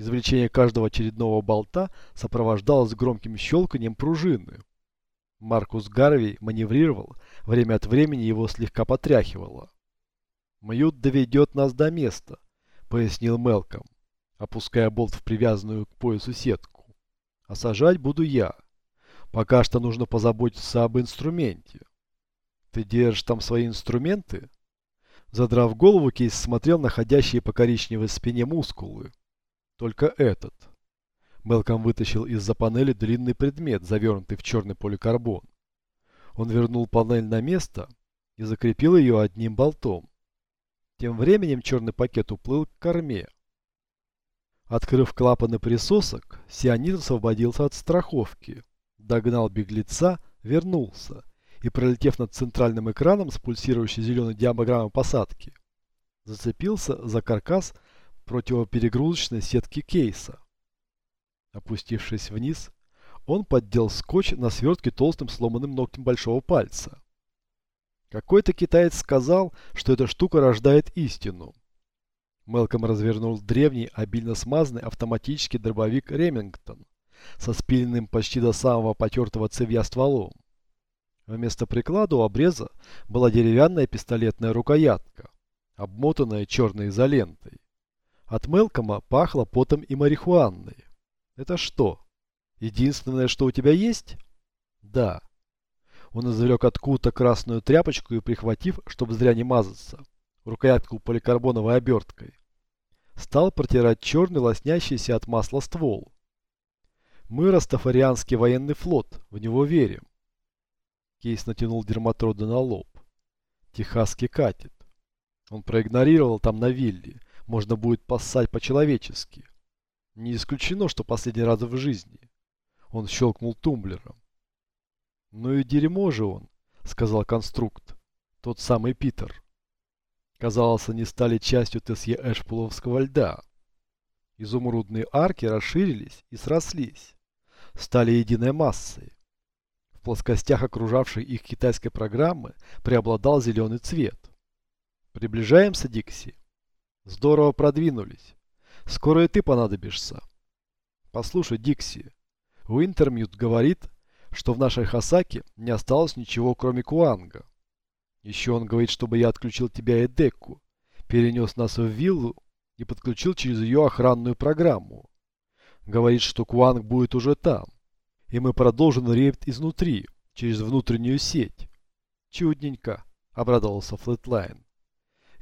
Извлечение каждого очередного болта сопровождалось громким щелканием пружины. Маркус Гарви маневрировал, время от времени его слегка потряхивало. «Мьют доведет нас до места», — пояснил Мелком, опуская болт в привязанную к поясу сетку. «А сажать буду я. Пока что нужно позаботиться об инструменте». «Ты держишь там свои инструменты?» Задрав голову, Кейс смотрел на ходящие по коричневой спине мускулы. Только этот. Мелком вытащил из-за панели длинный предмет, завернутый в черный поликарбон. Он вернул панель на место и закрепил ее одним болтом. Тем временем черный пакет уплыл к корме. Открыв клапаны присосок, сионит освободился от страховки, догнал беглеца, вернулся и, пролетев над центральным экраном с пульсирующей зеленой диаграммой посадки, зацепился за каркас противоперегрузочной сетки кейса. Опустившись вниз, он поддел скотч на свертке толстым сломанным ногтем большого пальца. Какой-то китаец сказал, что эта штука рождает истину. Мелком развернул древний, обильно смазанный автоматический дробовик Ремингтон со спиленным почти до самого потертого цевья стволом. Вместо приклада у обреза была деревянная пистолетная рукоятка, обмотанная черной изолентой. От Мелкома пахло потом и марихуаной. Это что? Единственное, что у тебя есть? Да. Он извлек откуда-то красную тряпочку и, прихватив, чтобы зря не мазаться, рукоятку поликарбоновой оберткой, стал протирать черный лоснящийся от масла ствол. Мы растафарианский военный флот, в него верим. Кейс натянул дерматроды на лоб. Техасский катит. Он проигнорировал там на вилле, можно будет поссать по-человечески. Не исключено, что последний раз в жизни. Он щелкнул тумблером. «Ну и дерьмо же он», — сказал конструкт. Тот самый Питер. Казалось, они стали частью ТСЕ Эшпуловского льда. Изумрудные арки расширились и срослись. Стали единой массой. В плоскостях окружавшей их китайской программы преобладал зеленый цвет. «Приближаемся, Дикси?» Здорово продвинулись. Скоро и ты понадобишься. Послушай, Дикси, Уинтермют говорит, что в нашей Хосаке не осталось ничего, кроме Куанга. Еще он говорит, чтобы я отключил тебя и деку, перенес нас в виллу и подключил через ее охранную программу. Говорит, что Куанг будет уже там, и мы продолжим рейд изнутри, через внутреннюю сеть. Чудненько, обрадовался Флетлайн.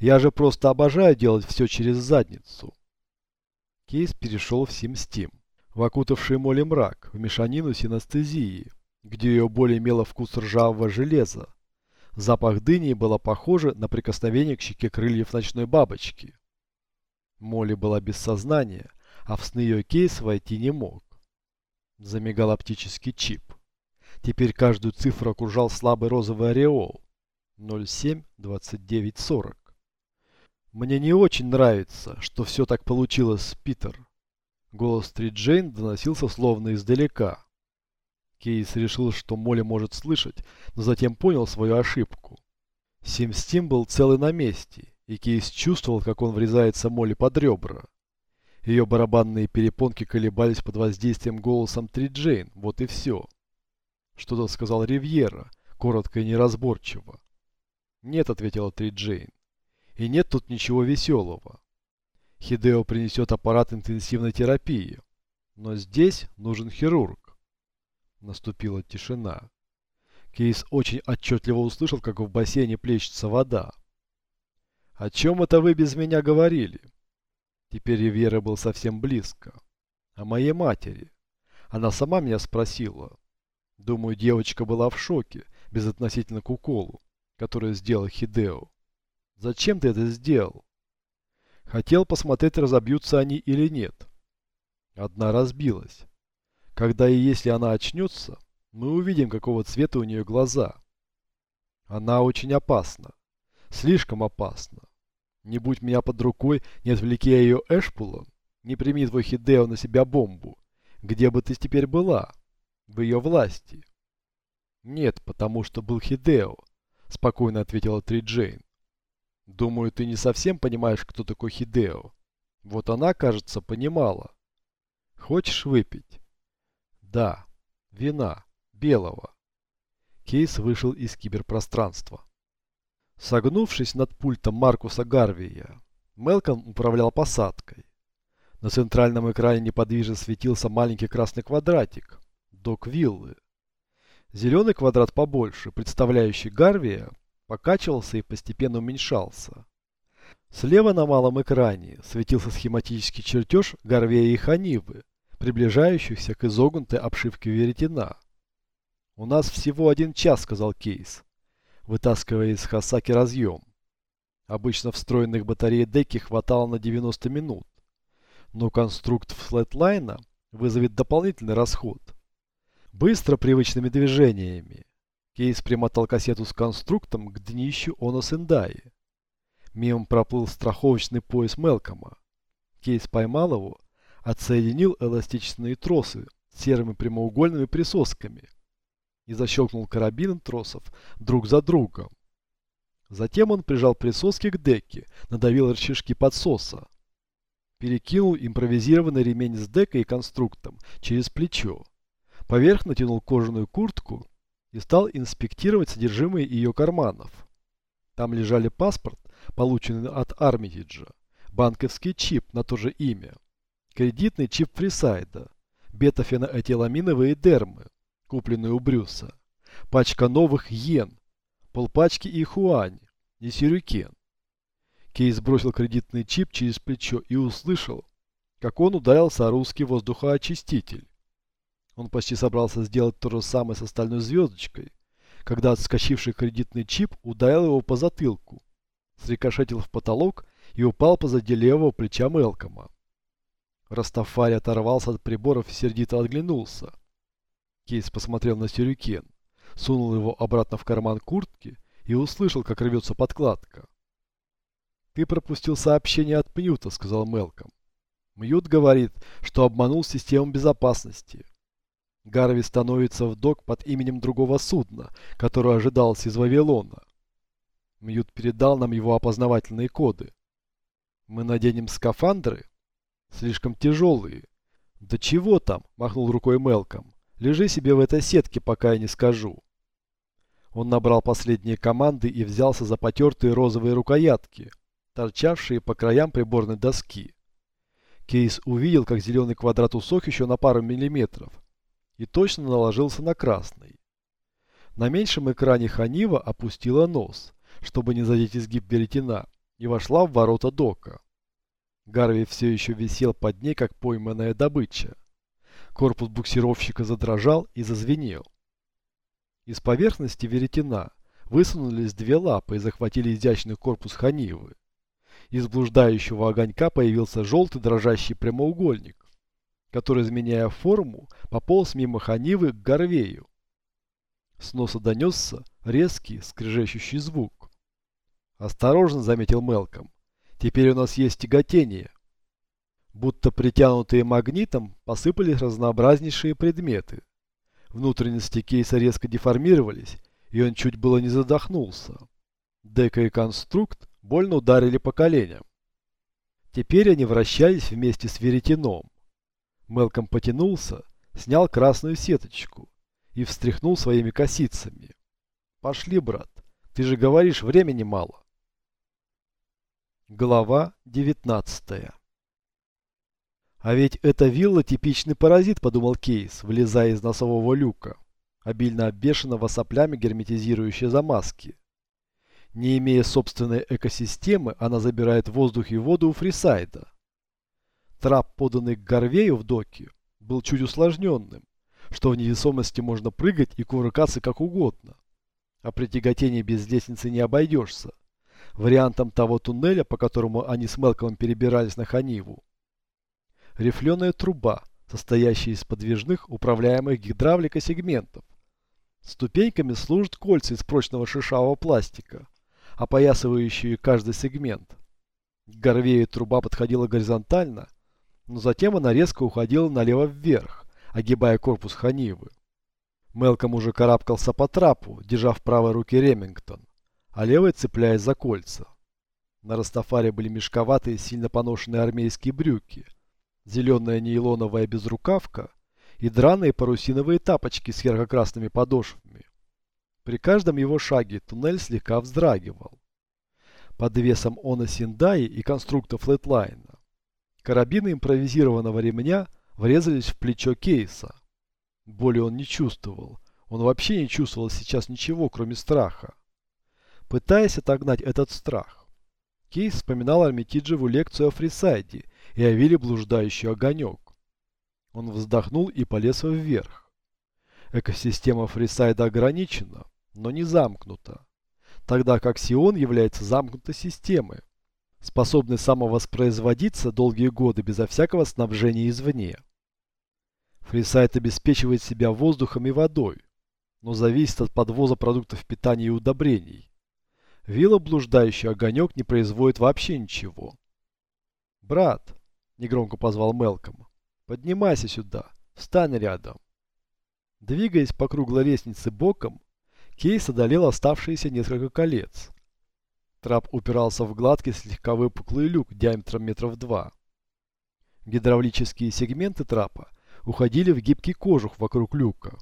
Я же просто обожаю делать все через задницу. Кейс перешел в симстим, в окутавший моли мрак, в мешанину синестезии, где ее боль имела вкус ржавого железа. Запах дыни было похоже на прикосновение к щеке крыльев ночной бабочки. Молли была без сознания, а в сны ее Кейс войти не мог. Замигал оптический чип. Теперь каждую цифру окружал слабый розовый ореол. 07 29 40. Мне не очень нравится, что все так получилось, Питер. Голос Три Джейн доносился словно издалека. Кейс решил, что Молли может слышать, но затем понял свою ошибку. Сим Стим был целый на месте, и Кейс чувствовал, как он врезается Молли под ребра. Ее барабанные перепонки колебались под воздействием голосом Три Джейн, вот и все. Что-то сказал Ривьера, коротко и неразборчиво. «Нет», — ответила Три Джейн. И нет тут ничего веселого. Хидео принесет аппарат интенсивной терапии. Но здесь нужен хирург. Наступила тишина. Кейс очень отчетливо услышал, как в бассейне плещется вода. «О чем это вы без меня говорили?» Теперь Ривьера был совсем близко. «О моей матери. Она сама меня спросила. Думаю, девочка была в шоке, безотносительно к уколу, который сделал Хидео. Зачем ты это сделал? Хотел посмотреть, разобьются они или нет. Одна разбилась. Когда и если она очнется, мы увидим, какого цвета у нее глаза. Она очень опасна. Слишком опасна. Не будь меня под рукой, не отвлеки я ее Эшпулом, не прими твой Хидео на себя бомбу. Где бы ты теперь была? В ее власти. Нет, потому что был Хидео, спокойно ответила Три Джейн. Думаю, ты не совсем понимаешь, кто такой Хидео. Вот она, кажется, понимала. хочешь выпить? Да. Вина. Белого. Кейс вышел из киберпространства. Согнувшись над пультом Маркуса Гарвия, Мелком управлял посадкой. На центральном экране неподвижно светился маленький красный квадратик. Док виллы. Зеленый квадрат побольше, представляющий Гарвия, покачивался и постепенно уменьшался. Слева на малом экране светился схематический чертеж Гарвея и Ханивы, приближающихся к изогнутой обшивке веретена. «У нас всего один час», — сказал Кейс, вытаскивая из Хасаки разъем. Обычно встроенных батарей деки хватало на 90 минут, но конструкт флетлайна вызовет дополнительный расход. Быстро, привычными движениями, Кейс примотал кассету с конструктом к днищу Оно Сендаи. Мимо проплыл страховочный пояс Мелкома. Кейс поймал его, отсоединил эластичные тросы с серыми прямоугольными присосками и защелкнул карабин тросов друг за другом. Затем он прижал присоски к деке, надавил рычажки подсоса. Перекинул импровизированный ремень с декой и конструктом через плечо. Поверх натянул кожаную куртку и стал инспектировать содержимое ее карманов. Там лежали паспорт, полученный от Армитиджа, банковский чип на то же имя, кредитный чип Фрисайда, бета-феноэтиламиновые дермы, купленные у Брюса, пачка новых йен, полпачки ихуань и сюрюкен. Кейс бросил кредитный чип через плечо и услышал, как он ударился о русский воздухоочиститель. Он почти собрался сделать то же самое с остальной звездочкой, когда отскочивший кредитный чип ударил его по затылку, срикошетил в потолок и упал позади левого плеча Мелкома. Растафари оторвался от приборов и сердито оглянулся. Кейс посмотрел на сюрюкен, сунул его обратно в карман куртки и услышал, как рвется подкладка. «Ты пропустил сообщение от Мьюта», — сказал Мелком. Мьют говорит, что обманул систему безопасности. Гарви становится в док под именем другого судна, которое ожидалось из Вавилона. Мьют передал нам его опознавательные коды. Мы наденем скафандры? Слишком тяжелые. Да чего там, махнул рукой Мелком. Лежи себе в этой сетке, пока я не скажу. Он набрал последние команды и взялся за потертые розовые рукоятки, торчавшие по краям приборной доски. Кейс увидел, как зеленый квадрат усох еще на пару миллиметров и точно наложился на красный. На меньшем экране Ханива опустила нос, чтобы не задеть изгиб веретена, и вошла в ворота дока. Гарви все еще висел под ней, как пойманная добыча. Корпус буксировщика задрожал и зазвенел. Из поверхности веретена высунулись две лапы и захватили изящный корпус Ханивы. Из блуждающего огонька появился желтый дрожащий прямоугольник, который, изменяя форму, пополз мимо Ханивы к Горвею. С носа донесся резкий, скрежещущий звук. «Осторожно», — заметил Мелком. «Теперь у нас есть тяготение будто притянутые магнитом, посыпались разнообразнейшие предметы. Внутренности кейса резко деформировались, и он чуть было не задохнулся. Дека и конструкт больно ударили по коленям. Теперь они вращались вместе с веретеном. Мелком потянулся, снял красную сеточку и встряхнул своими косицами. «Пошли, брат, ты же говоришь, времени мало». Глава девятнадцатая а ведь эта вилла типичный паразит, подумал Кейс, вылезая из носового люка, обильно обвешанного соплями герметизирующей замазки. Не имея собственной экосистемы, она забирает воздух и воду у Фрисайда. Трап, поданный к Горвею в доке, был чуть усложненным, что в невесомости можно прыгать и кувыркаться как угодно. А при тяготении без лестницы не обойдешься. Вариантом того туннеля, по которому они с Мелковым перебирались на Ханиву, рифленая труба, состоящая из подвижных управляемых гидравликой сегментов. Ступеньками служат кольца из прочного шишавого пластика, опоясывающие каждый сегмент. К труба подходила горизонтально, но затем она резко уходила налево вверх, огибая корпус Ханивы. Мелком уже карабкался по трапу, держа в правой руке Ремингтон, а левой цепляясь за кольца. На Растафаре были мешковатые, сильно поношенные армейские брюки – зеленая нейлоновая безрукавка и драные парусиновые тапочки с ярко-красными подошвами. При каждом его шаге туннель слегка вздрагивал. Под весом Она Синдаи и конструкта флетлайна карабины импровизированного ремня врезались в плечо Кейса. Боли он не чувствовал. Он вообще не чувствовал сейчас ничего, кроме страха. Пытаясь отогнать этот страх, Кейс вспоминал Армитиджеву лекцию о Фрисайде и о вилле блуждающий огонек. Он вздохнул и полез вверх. Экосистема Фрисайда ограничена, но не замкнута, тогда как Сион является замкнутой системой, способной самовоспроизводиться долгие годы безо всякого снабжения извне. Фрисайд обеспечивает себя воздухом и водой, но зависит от подвоза продуктов питания и удобрений. Вилла блуждающий огонек не производит вообще ничего. «Брат», – негромко позвал Мелком, – «поднимайся сюда, встань рядом». Двигаясь по круглой лестнице боком, Кейс одолел оставшиеся несколько колец. Трап упирался в гладкий слегка выпуклый люк диаметром метров два. Гидравлические сегменты трапа уходили в гибкий кожух вокруг люка.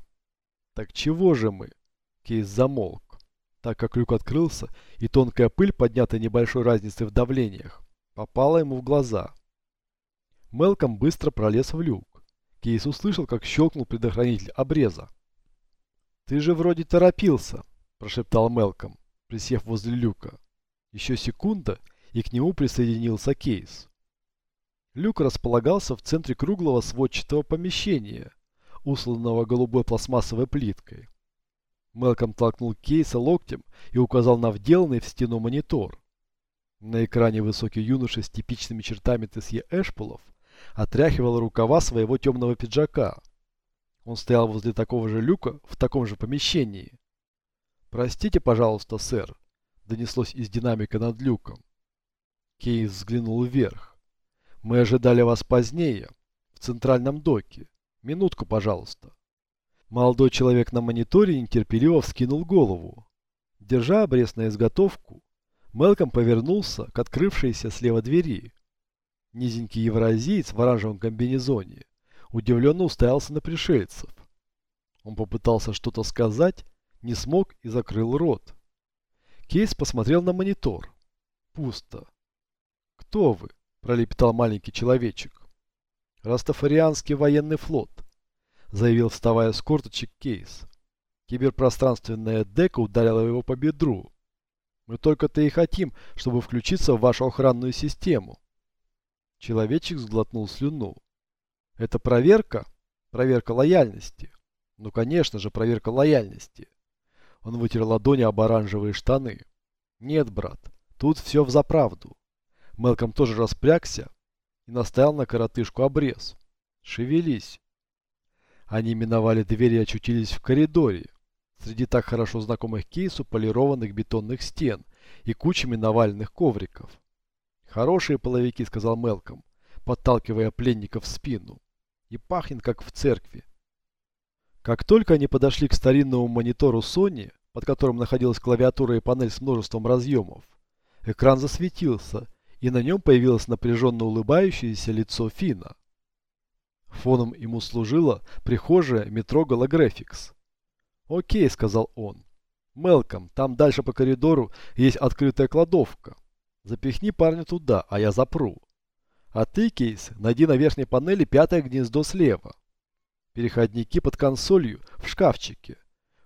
Так чего же мы? Кейс замолк, так как люк открылся, и тонкая пыль, поднятая небольшой разницей в давлениях, попала ему в глаза. Мелком быстро пролез в люк. Кейс услышал, как щелкнул предохранитель обреза. «Ты же вроде торопился», – прошептал Мелком, присев возле люка. Еще секунда, и к нему присоединился Кейс. Люк располагался в центре круглого сводчатого помещения, усланного голубой пластмассовой плиткой. Мелком толкнул Кейса локтем и указал на вделанный в стену монитор. На экране высокий юноша с типичными чертами ТСЕ Эшполов отряхивал рукава своего темного пиджака – он стоял возле такого же люка в таком же помещении. «Простите, пожалуйста, сэр», — донеслось из динамика над люком. Кейс взглянул вверх. «Мы ожидали вас позднее, в центральном доке. Минутку, пожалуйста». Молодой человек на мониторе нетерпеливо вскинул голову. Держа обрез на изготовку, Мелком повернулся к открывшейся слева двери. Низенький евразиец в оранжевом комбинезоне удивленно уставился на пришельцев. Он попытался что-то сказать, не смог и закрыл рот. Кейс посмотрел на монитор. Пусто. «Кто вы?» – пролепетал маленький человечек. «Растафарианский военный флот», – заявил, вставая с корточек Кейс. Киберпространственная дека ударила его по бедру. «Мы только-то и хотим, чтобы включиться в вашу охранную систему». Человечек сглотнул слюну. Это проверка? Проверка лояльности. Ну, конечно же, проверка лояльности. Он вытер ладони об оранжевые штаны. Нет, брат, тут все в заправду. Мелком тоже распрягся и наставил на коротышку обрез. Шевелись. Они миновали дверь и очутились в коридоре, среди так хорошо знакомых кейсу полированных бетонных стен и кучами наваленных ковриков. «Хорошие половики», — сказал Мелком, подталкивая пленников в спину и пахнет как в церкви. Как только они подошли к старинному монитору Sony, под которым находилась клавиатура и панель с множеством разъемов, экран засветился, и на нем появилось напряженно улыбающееся лицо Фина. Фоном ему служила прихожая метро Голографикс. «Окей», — сказал он. «Мелком, там дальше по коридору есть открытая кладовка. Запихни парня туда, а я запру. А ты, Кейс, найди на верхней панели пятое гнездо слева. Переходники под консолью в шкафчике.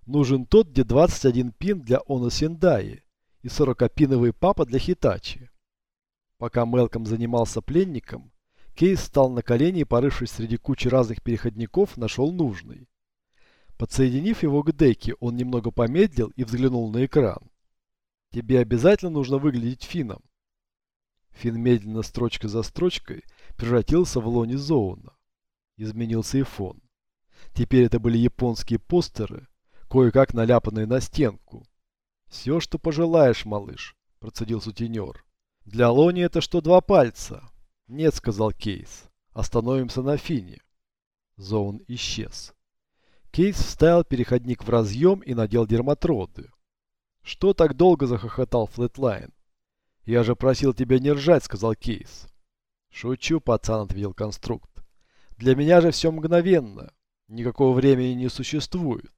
Нужен тот, где 21 пин для Оно Сендаи и 40-пиновый папа для Хитачи. Пока Мелком занимался пленником, Кейс встал на колени и, порывшись среди кучи разных переходников, нашел нужный. Подсоединив его к деке, он немного помедлил и взглянул на экран. «Тебе обязательно нужно выглядеть финном. Фин медленно, строчка за строчкой, превратился в лоне Зоуна. Изменился и фон. Теперь это были японские постеры, кое-как наляпанные на стенку. «Все, что пожелаешь, малыш», – процедил сутенер. «Для Лони это что, два пальца?» «Нет», – сказал Кейс. «Остановимся на Фине». Зоун исчез. Кейс вставил переходник в разъем и надел дерматроды. «Что так долго?» – захохотал Флетлайн. «Я же просил тебя не ржать», — сказал Кейс. Шучу, пацан, ответил конструкт. Для меня же все мгновенно. Никакого времени не существует.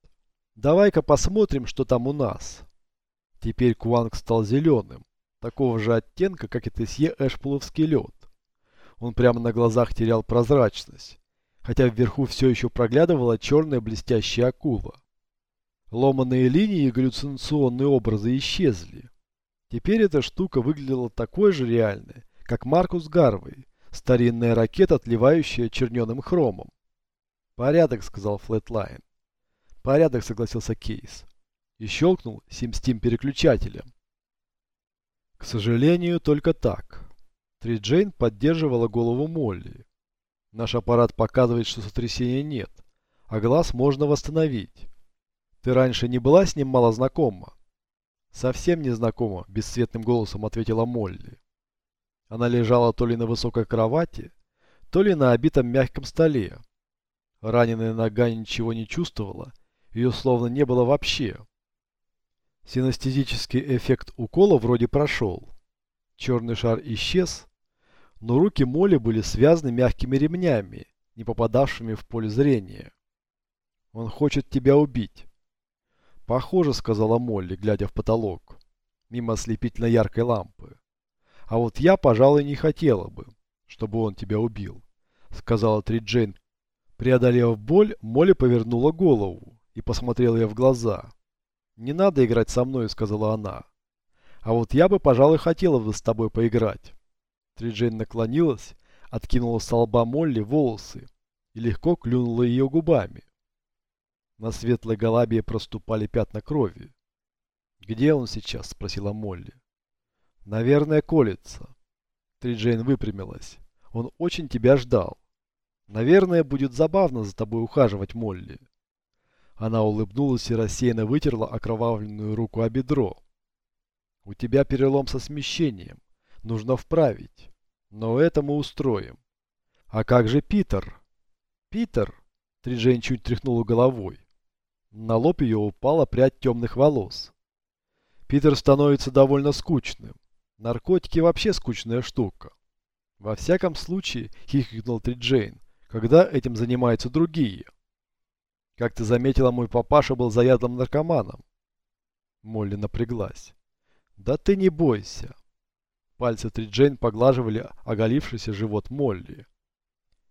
Давай-ка посмотрим, что там у нас. Теперь Куанг стал зеленым, такого же оттенка, как и Тесье Эшпуловский лед. Он прямо на глазах терял прозрачность, хотя вверху все еще проглядывала черная блестящая акула. Ломанные линии и галлюцинационные образы исчезли. Теперь эта штука выглядела такой же реальной, как Маркус Гарвей, старинная ракета, отливающая черненым хромом. «Порядок», — сказал Флетлайн. «Порядок», — согласился Кейс. И щелкнул сим-стим переключателем. К сожалению, только так. Триджейн поддерживала голову Молли. Наш аппарат показывает, что сотрясения нет, а глаз можно восстановить. Ты раньше не была с ним мало знакома? Совсем не знакома, бесцветным голосом ответила Молли. Она лежала то ли на высокой кровати, то ли на обитом мягком столе. Раненая нога ничего не чувствовала, ее словно не было вообще. Синестезический эффект укола вроде прошел. Черный шар исчез, но руки Молли были связаны мягкими ремнями, не попадавшими в поле зрения. «Он хочет тебя убить». «Похоже», — сказала Молли, глядя в потолок, мимо ослепительно яркой лампы. «А вот я, пожалуй, не хотела бы, чтобы он тебя убил», — сказала Триджейн. Преодолев боль, Молли повернула голову и посмотрела ей в глаза. «Не надо играть со мной», — сказала она. «А вот я бы, пожалуй, хотела бы с тобой поиграть». Триджейн наклонилась, откинула с лба Молли волосы и легко клюнула ее губами. На светлой голабии проступали пятна крови. «Где он сейчас?» – спросила Молли. «Наверное, колется». Триджейн выпрямилась. «Он очень тебя ждал. Наверное, будет забавно за тобой ухаживать, Молли». Она улыбнулась и рассеянно вытерла окровавленную руку о бедро. «У тебя перелом со смещением. Нужно вправить. Но это мы устроим. А как же Питер?» «Питер?» Триджейн чуть тряхнула головой. На лоб ее упала прядь темных волос. Питер становится довольно скучным. Наркотики вообще скучная штука. Во всяком случае, хихикнул Триджейн, когда этим занимаются другие. Как ты заметила, мой папаша был заядлым наркоманом. Молли напряглась. Да ты не бойся. Пальцы Триджейн поглаживали оголившийся живот Молли.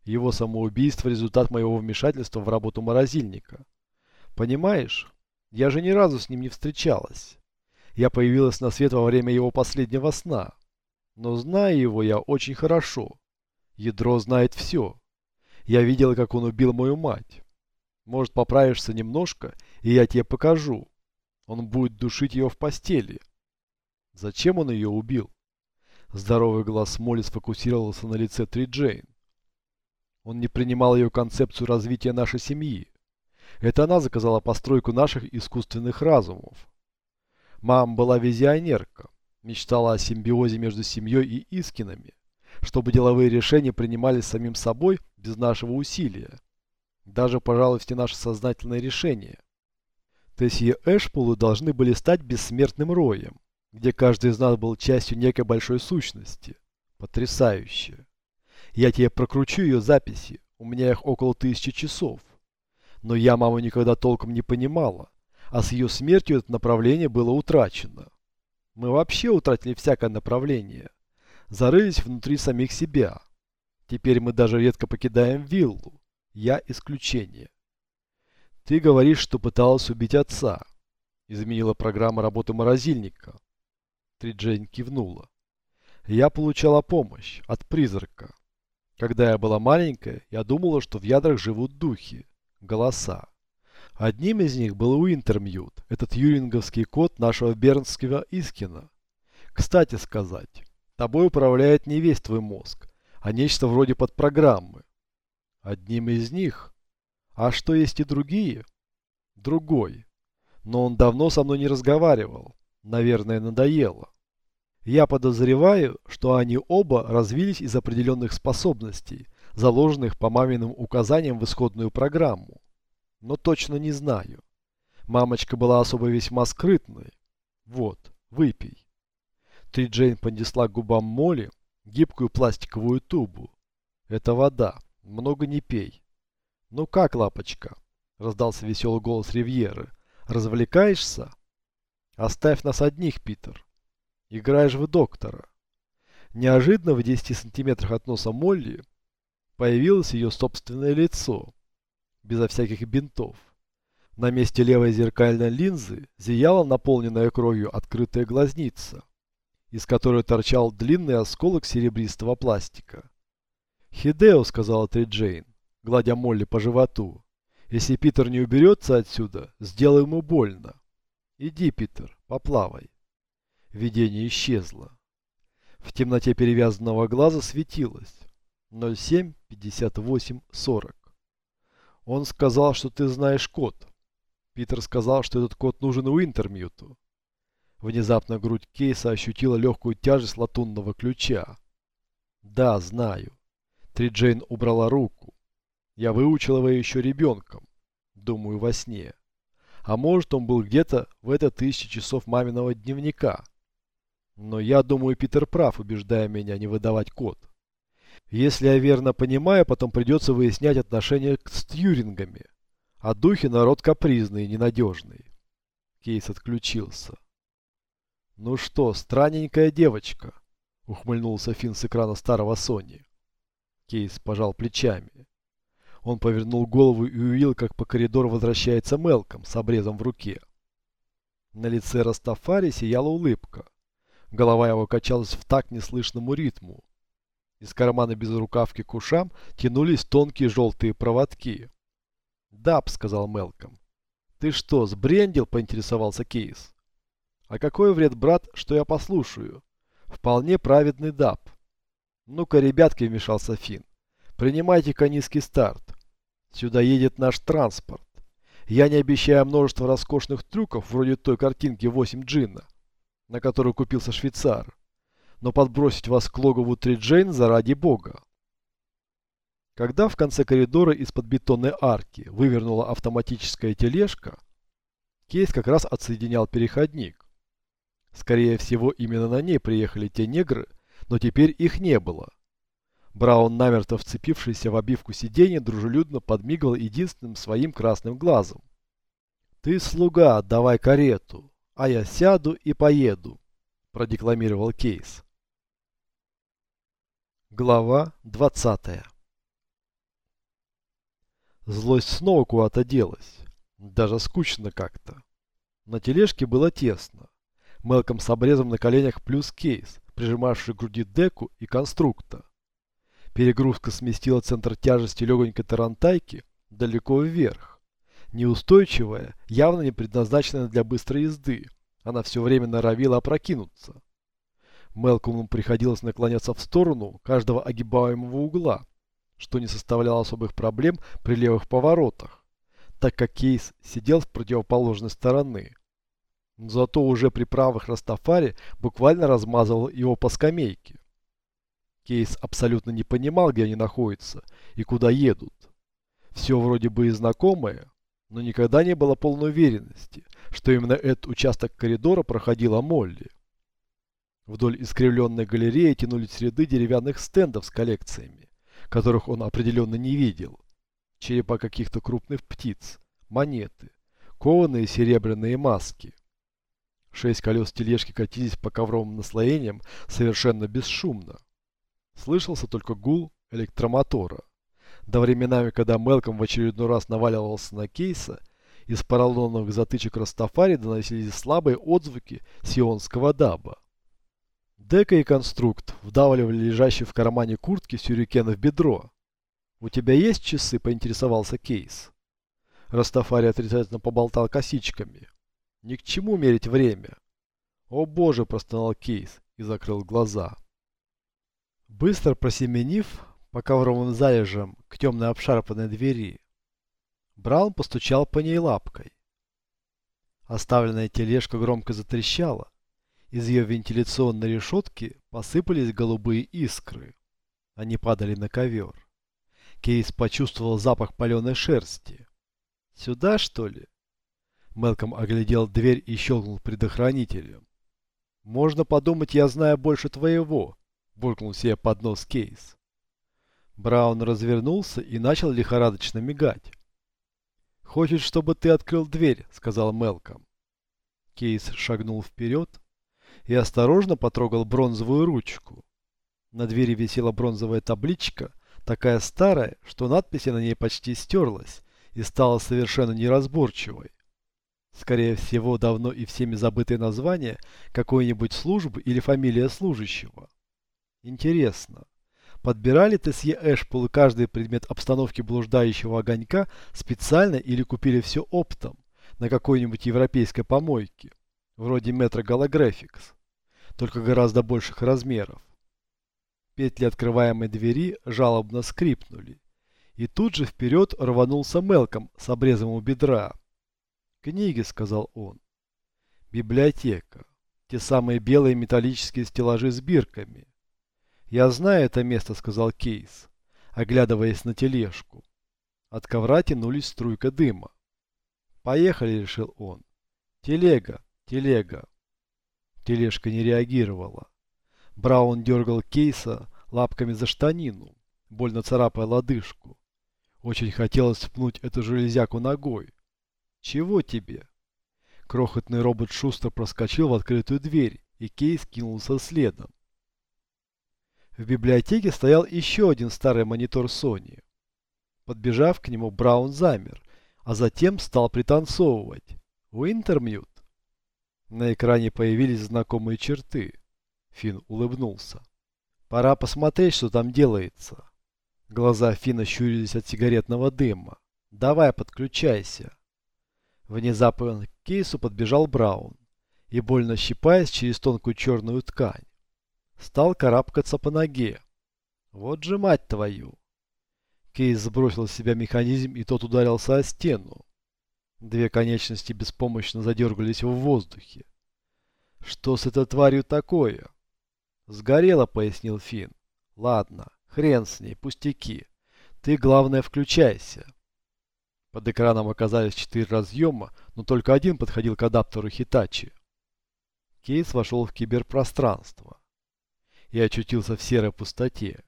Его самоубийство – результат моего вмешательства в работу морозильника. Понимаешь, я же ни разу с ним не встречалась. Я появилась на свет во время его последнего сна. Но знаю его я очень хорошо. Ядро знает все. Я видела, как он убил мою мать. Может, поправишься немножко, и я тебе покажу. Он будет душить ее в постели. Зачем он ее убил? Здоровый глаз Молли сфокусировался на лице Три Джейн. Он не принимал ее концепцию развития нашей семьи. Это она заказала постройку наших искусственных разумов. Мама была визионерка, мечтала о симбиозе между семьей и Искинами, чтобы деловые решения принимались самим собой без нашего усилия. Даже, пожалуй, все наши сознательные решения. Тесси и Эшпулы должны были стать бессмертным роем, где каждый из нас был частью некой большой сущности. Потрясающе. Я тебе прокручу ее записи, у меня их около тысячи часов. Но я маму никогда толком не понимала, а с ее смертью это направление было утрачено. Мы вообще утратили всякое направление. Зарылись внутри самих себя. Теперь мы даже редко покидаем виллу. Я исключение. Ты говоришь, что пыталась убить отца. Изменила программа работы морозильника. Триджейн кивнула. Я получала помощь от призрака. Когда я была маленькая, я думала, что в ядрах живут духи голоса. Одним из них был Уинтермьют, этот тьюринговский код нашего бернского Искина. Кстати сказать, тобой управляет не весь твой мозг, а нечто вроде подпрограммы. Одним из них. А что есть и другие? Другой. Но он давно со мной не разговаривал. Наверное, надоело. Я подозреваю, что они оба развились из определенных способностей, заложенных по маминым указаниям в исходную программу. Но точно не знаю. Мамочка была особо весьма скрытной. Вот, выпей. Три Джейн поднесла к губам Молли гибкую пластиковую тубу. Это вода. Много не пей. Ну как, лапочка? Раздался веселый голос Ривьеры. Развлекаешься? Оставь нас одних, Питер. Играешь в доктора. Неожиданно в 10 сантиметрах от носа Молли появилось ее собственное лицо, безо всяких бинтов. На месте левой зеркальной линзы зияла наполненная кровью открытая глазница, из которой торчал длинный осколок серебристого пластика. «Хидео», — сказала Три Джейн, гладя Молли по животу, — «если Питер не уберется отсюда, сделай ему больно. Иди, Питер, поплавай». Видение исчезло. В темноте перевязанного глаза светилось 07 58 40. Он сказал, что ты знаешь код. Питер сказал, что этот код нужен Уинтермьюту. Внезапно грудь Кейса ощутила легкую тяжесть латунного ключа. Да, знаю. Триджейн убрала руку. Я выучил его еще ребенком. Думаю, во сне. А может, он был где-то в это тысячи часов маминого дневника. Но я думаю, Питер прав, убеждая меня не выдавать код. Если я верно понимаю, потом придется выяснять отношения с Тьюрингами. А духи народ капризный и ненадежный. Кейс отключился. «Ну что, странненькая девочка», — ухмыльнулся Финн с экрана старого Сони. Кейс пожал плечами. Он повернул голову и увидел, как по коридору возвращается Мелком с обрезом в руке. На лице Растафари сияла улыбка. Голова его качалась в такт неслышному ритму. Из кармана без рукавки к ушам тянулись тонкие желтые проводки. «Даб», — сказал Мелком. «Ты что, сбрендил?» — поинтересовался Кейс. «А какой вред, брат, что я послушаю?» «Вполне праведный даб». «Ну-ка, ребятки», — вмешался Финн, — «принимайте-ка низкий старт. Сюда едет наш транспорт. Я не обещаю множество роскошных трюков, вроде той картинки 8 джинна, на которую купился швейцар, но подбросить вас к логову Триджейн заради бога. Когда в конце коридора из-под бетонной арки вывернула автоматическая тележка, Кейс как раз отсоединял переходник. Скорее всего, именно на ней приехали те негры, но теперь их не было. Браун, намертво вцепившийся в обивку сиденья, дружелюбно подмигивал единственным своим красным глазом. «Ты слуга, давай карету, а я сяду и поеду», – продекламировал Кейс. Глава двадцатая Злость снова куда-то делась. Даже скучно как-то. На тележке было тесно. Мелком с обрезом на коленях плюс кейс, прижимавший к груди деку и конструкта. Перегрузка сместила центр тяжести легонькой тарантайки далеко вверх. Неустойчивая, явно не предназначенная для быстрой езды, она все время норовила опрокинуться. Мелкому приходилось наклоняться в сторону каждого огибаемого угла, что не составляло особых проблем при левых поворотах, так как Кейс сидел с противоположной стороны. Но зато уже при правых Растафари буквально размазывал его по скамейке. Кейс абсолютно не понимал, где они находятся и куда едут. Все вроде бы и знакомое, но никогда не было полной уверенности, что именно этот участок коридора проходила Молли. Вдоль искривленной галереи тянулись ряды деревянных стендов с коллекциями которых он определенно не видел. Черепа каких-то крупных птиц, монеты, кованые серебряные маски. Шесть колес тележки катились по ковровым наслоениям совершенно бесшумно. Слышался только гул электромотора. До временами, когда Мелком в очередной раз наваливался на кейса, из поролоновых затычек Растафари доносились слабые отзвуки сионского даба. Дека и конструкт вдавливали лежащий в кармане куртки сюрикен в бедро. «У тебя есть часы?» – поинтересовался Кейс. Растафари отрицательно поболтал косичками. «Ни к чему мерить время». «О боже!» – простонал Кейс и закрыл глаза. Быстро просеменив по ковровым залежам к темной обшарпанной двери, Браун постучал по ней лапкой. Оставленная тележка громко затрещала, из ее вентиляционной решетки посыпались голубые искры. Они падали на ковер. Кейс почувствовал запах паленой шерсти. «Сюда, что ли?» Мелком оглядел дверь и щелкнул предохранителем. «Можно подумать, я знаю больше твоего», — буркнул себе под нос Кейс. Браун развернулся и начал лихорадочно мигать. «Хочет, чтобы ты открыл дверь», — сказал Мелком. Кейс шагнул вперед и осторожно потрогал бронзовую ручку. На двери висела бронзовая табличка, такая старая, что надпись на ней почти стерлась и стала совершенно неразборчивой. Скорее всего, давно и всеми забытое название какой-нибудь службы или фамилия служащего. Интересно, подбирали ТСЕ Эшпул каждый предмет обстановки блуждающего огонька специально или купили все оптом на какой-нибудь европейской помойке, вроде Metro Galagraphics, только гораздо больших размеров. Петли открываемой двери жалобно скрипнули, и тут же вперед рванулся Мелком с обрезом у бедра. «Книги», — сказал он. «Библиотека. Те самые белые металлические стеллажи с бирками. Я знаю это место», — сказал Кейс, оглядываясь на тележку. От ковра тянулись струйка дыма. «Поехали», — решил он. «Телега, телега». Тележка не реагировала. Браун дергал Кейса лапками за штанину, больно царапая лодыжку. Очень хотелось пнуть эту железяку ногой, «Чего тебе?» Крохотный робот шустро проскочил в открытую дверь, и Кейс кинулся следом. В библиотеке стоял еще один старый монитор Sony. Подбежав к нему, Браун замер, а затем стал пританцовывать. Уинтермьют. На экране появились знакомые черты. Финн улыбнулся. Пора посмотреть, что там делается. Глаза Фина щурились от сигаретного дыма. Давай, подключайся. Внезапно к кейсу подбежал Браун и, больно щипаясь через тонкую черную ткань, стал карабкаться по ноге. Вот же мать твою! Кейс сбросил с себя механизм, и тот ударился о стену. Две конечности беспомощно задергались в воздухе. «Что с этой тварью такое?» «Сгорело», — пояснил Финн. «Ладно, хрен с ней, пустяки. Ты, главное, включайся». Под экраном оказались четыре разъема, но только один подходил к адаптеру Hitachi. Кейс вошел в киберпространство и очутился в серой пустоте.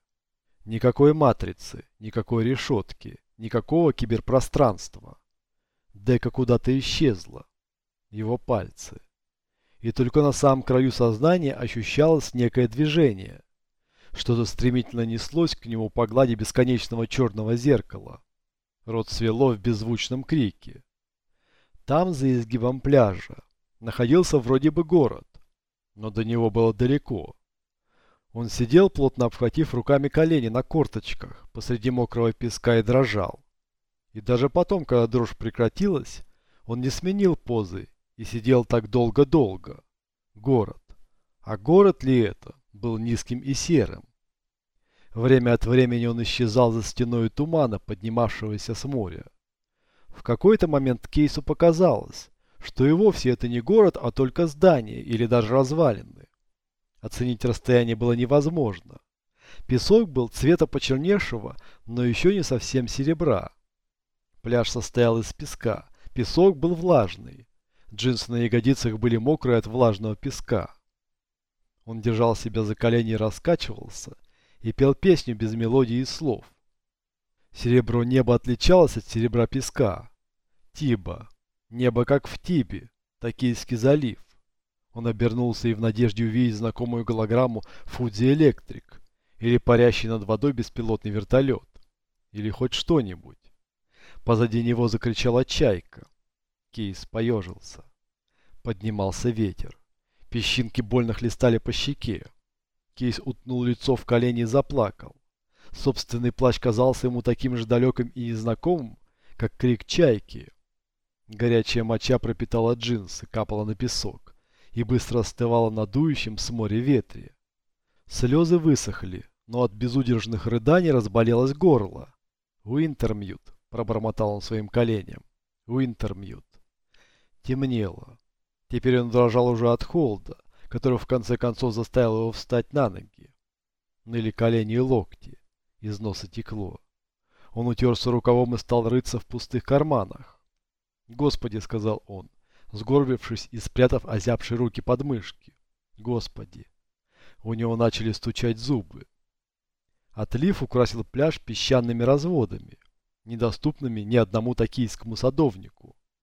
Никакой матрицы, никакой решетки, никакого киберпространства. Дека куда-то исчезла. Его пальцы. И только на самом краю сознания ощущалось некое движение. Что-то стремительно неслось к нему по глади бесконечного черного зеркала. Рот свело в беззвучном крике. Там, за изгибом пляжа, находился вроде бы город, но до него было далеко. Он сидел, плотно обхватив руками колени на корточках посреди мокрого песка и дрожал. И даже потом, когда дрожь прекратилась, он не сменил позы и сидел так долго-долго. Город. А город ли это был низким и серым? Время от времени он исчезал за стеной тумана, поднимавшегося с моря. В какой-то момент Кейсу показалось, что и вовсе это не город, а только здание или даже развалины. Оценить расстояние было невозможно. Песок был цвета почерневшего, но еще не совсем серебра. Пляж состоял из песка, песок был влажный. Джинсы на ягодицах были мокрые от влажного песка. Он держал себя за колени и раскачивался, и пел песню без мелодии и слов. Серебро неба отличалось от серебра песка. Тиба. Небо как в Тибе. Токийский залив. Он обернулся и в надежде увидеть знакомую голограмму Фудзи Электрик. Или парящий над водой беспилотный вертолет. Или хоть что-нибудь. Позади него закричала чайка. Кейс поежился. Поднимался ветер. Песчинки больно хлестали по щеке. Кейс утнул лицо в колени и заплакал. Собственный плач казался ему таким же далеким и незнакомым, как крик чайки. Горячая моча пропитала джинсы, капала на песок и быстро остывала на дующем с моря ветре. Слезы высохли, но от безудержных рыданий разболелось горло. «Уинтермьют», — пробормотал он своим коленям. «Уинтермьют». Темнело. Теперь он дрожал уже от холода, который в конце концов заставил его встать на ноги. Ныли колени и локти, из носа текло. Он утерся рукавом и стал рыться в пустых карманах. «Господи!» — сказал он, сгорбившись и спрятав озябшие руки под мышки. «Господи!» У него начали стучать зубы. Отлив украсил пляж песчаными разводами, недоступными ни одному токийскому садовнику.